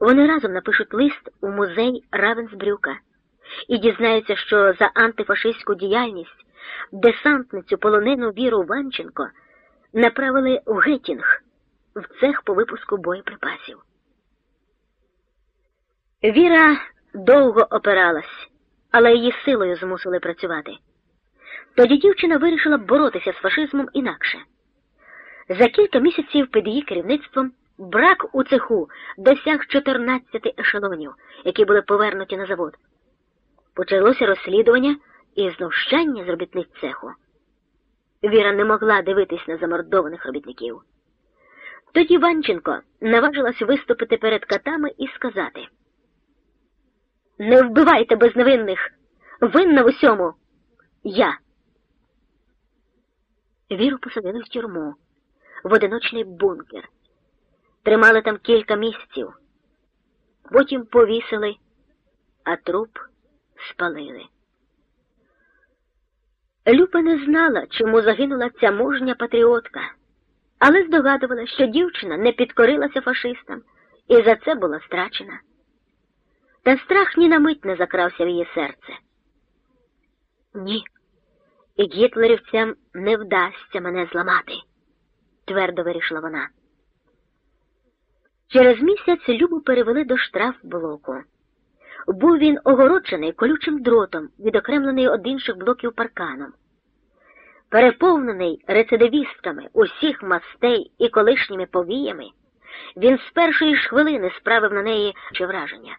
Вони разом напишуть лист у музей Равенсбрюка і дізнаються, що за антифашистську діяльність десантницю полонену Віру Ванченко направили в Гетінг в цех по випуску боєприпасів. Віра довго опиралась, але її силою змусили працювати. Тоді дівчина вирішила боротися з фашизмом інакше. За кілька місяців під її керівництвом брак у цеху досяг 14 ешелонів, які були повернуті на завод. Почалося розслідування і знущання з робітниць цеху. Віра не могла дивитись на замордованих робітників. Тоді Ванченко наважилась виступити перед катами і сказати: Не вбивайте безневинних! Винна в усьому! Я. Віру посадили в тюрму, в одиночний бункер. Тримали там кілька місяців, потім повісили, а труп спалили. Люпа не знала, чому загинула ця мужня патріотка, але здогадувала, що дівчина не підкорилася фашистам і за це була страчена. Та страх ні на мить не закрався в її серце. Ні, і гітлерівцям не вдасться мене зламати, твердо вирішила вона. Через місяць Любу перевели до штрафблоку. Був він огороджений колючим дротом, відокремлений від інших блоків парканом. Переповнений рецидивістками усіх мастей і колишніми повіями, він з першої ж хвилини справив на неї чи враження.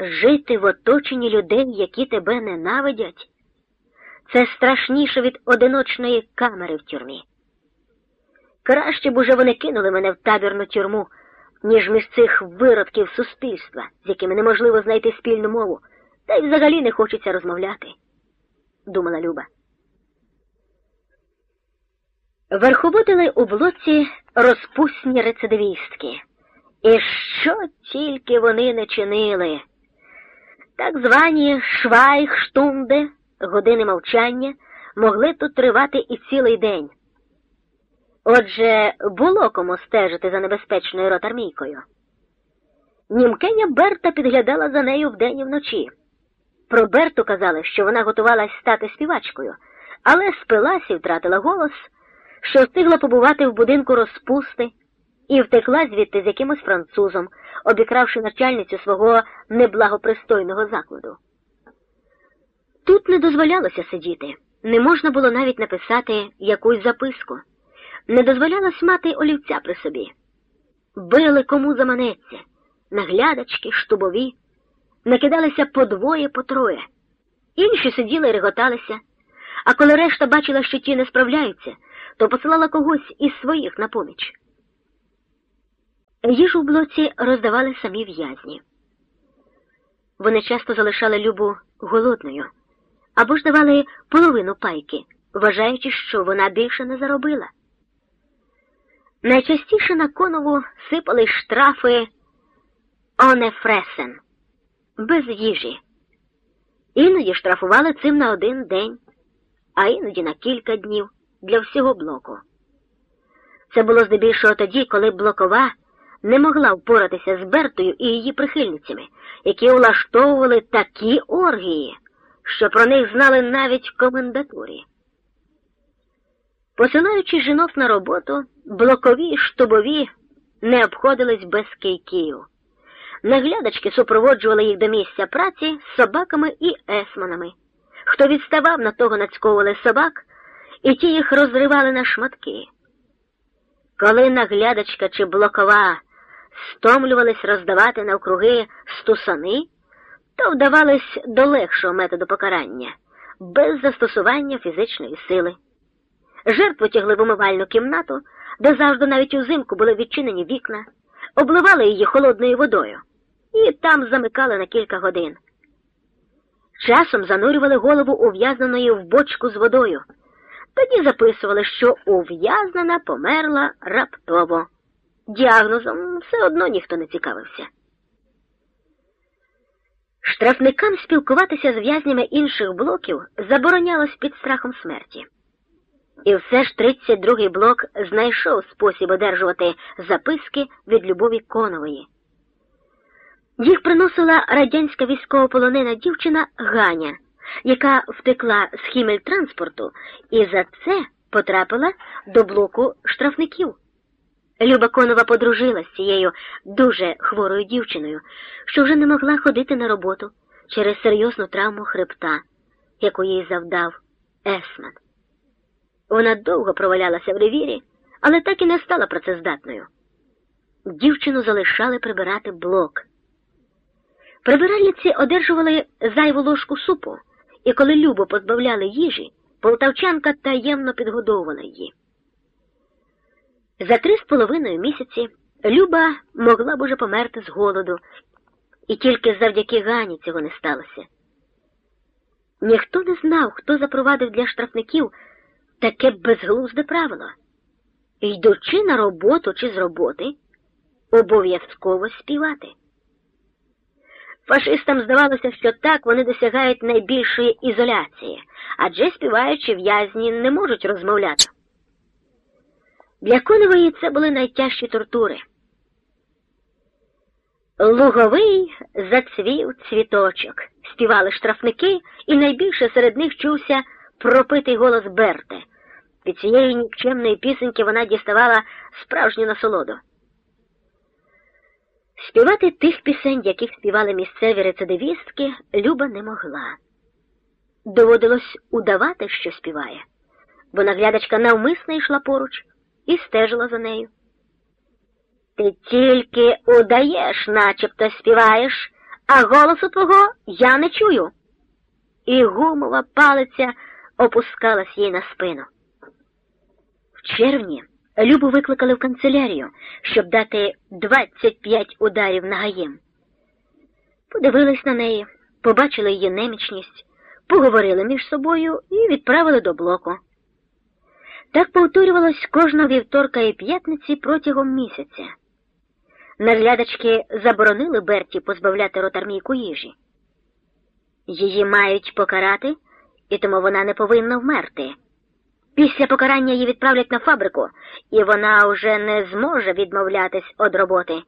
Жити в оточенні людей, які тебе ненавидять, це страшніше від одиночної камери в тюрмі. Краще б уже вони кинули мене в табірну тюрму, ніж між цих виродків суспільства, з якими неможливо знайти спільну мову, та й взагалі не хочеться розмовляти, думала Люба. Верховодили у блоці розпусні рецидивістки. І що тільки вони не чинили. Так звані швайхштунди, години мовчання, могли тут тривати і цілий день. Отже, було кому стежити за небезпечною ротармійкою. Німкеня Берта підглядала за нею вдень і вночі. Про Берту казали, що вона готувалась стати співачкою, але спилась і втратила голос, що встигла побувати в будинку розпусти і втекла звідти з якимось французом, обікравши начальницю свого неблагопристойного закладу. Тут не дозволялося сидіти, не можна було навіть написати якусь записку не дозволялось мати олівця при собі. Били кому заманеться, наглядачки, штубові, накидалися по двоє, по троє. Інші сиділи і реготалися, а коли решта бачила, що ті не справляються, то посилала когось із своїх на поміч. Їжу в блоці роздавали самі в'язні. Вони часто залишали Любу голодною або ж давали половину пайки, вважаючи, що вона більше не заробила. Найчастіше на конову сипали штрафи онефресен без їжі. Іноді штрафували цим на один день, а іноді на кілька днів для всього блоку. Це було здебільшого тоді, коли блокова не могла впоратися з Бертою і її прихильницями, які улаштовували такі оргії, що про них знали навіть в комендатурі. Посилаючи жінок на роботу, блокові штубові не обходились без кийків. Наглядачки супроводжували їх до місця праці з собаками і есманами. Хто відставав, на того нацьковували собак, і ті їх розривали на шматки. Коли наглядачка чи блокова стомлювались роздавати навкруги стусани, то вдавались до легшого методу покарання без застосування фізичної сили. Жертву тягли в умивальну кімнату, де завжди навіть узимку були відчинені вікна, обливали її холодною водою і там замикали на кілька годин. Часом занурювали голову ув'язненої в бочку з водою. Тоді записували, що ув'язнена померла раптово. Діагнозом все одно ніхто не цікавився. Штрафникам спілкуватися з в'язнями інших блоків заборонялось під страхом смерті. І все ж 32-й блок знайшов спосіб одержувати записки від Любові Конової. Їх приносила радянська військовополонена дівчина Ганя, яка втекла з хімельтранспорту і за це потрапила до блоку штрафників. Люба Конова подружилась з цією дуже хворою дівчиною, що вже не могла ходити на роботу через серйозну травму хребта, яку їй завдав Есман. Вона довго провалялася в ревірі, але так і не стала працездатною. Дівчину залишали прибирати блок. Прибиральниці одержували зайву ложку супу, і коли Любу позбавляли їжі, полтавчанка таємно підгодовувала її. За три з половиною місяці Люба могла б уже померти з голоду, і тільки завдяки Гані цього не сталося. Ніхто не знав, хто запровадив для штрафників таке безглузде правило. Йдучи на роботу чи з роботи, обов'язково співати. Фашистам здавалося, що так вони досягають найбільшої ізоляції, адже співаючи в'язні не можуть розмовляти. Для Коневої це були найтяжчі тортури. Луговий зацвів цвіточок, співали штрафники, і найбільше серед них чувся пропитий голос Берте. Від цієї нікчемної пісеньки вона діставала справжню насолоду. Співати тих пісень, яких співали місцеві рецидивістки, Люба не могла. Доводилось удавати, що співає, бо наглядачка навмисно йшла поруч і стежила за нею. Ти тільки удаєш, начебто співаєш, а голосу твого я не чую. І гумова палиця опускалась їй на спину. В червні Любу викликали в канцелярію, щоб дати 25 ударів нагаєм. Подивились на неї, побачили її немічність, поговорили між собою і відправили до блоку. Так повторювалось кожного вівторка і п'ятниці протягом місяця. Наглядачки заборонили Берті позбавляти ротармійку їжі. Її мають покарати, і тому вона не повинна вмерти. Після покарання її відправлять на фабрику, і вона вже не зможе відмовлятись від роботи.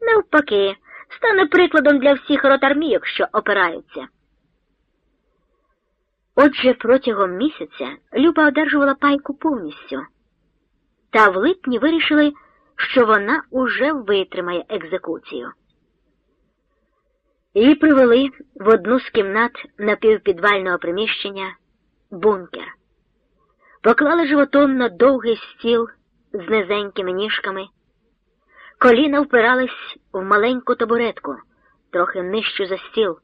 Навпаки, стане прикладом для всіх ротармійок, що опираються. Отже, протягом місяця Люба одержувала пайку повністю, та в липні вирішили, що вона уже витримає екзекуцію. Її привели в одну з кімнат напівпідвального приміщення бункер поклали животом на довгий стіл з низенькими ніжками, коліна впирались в маленьку табуретку, трохи нижчу за стіл.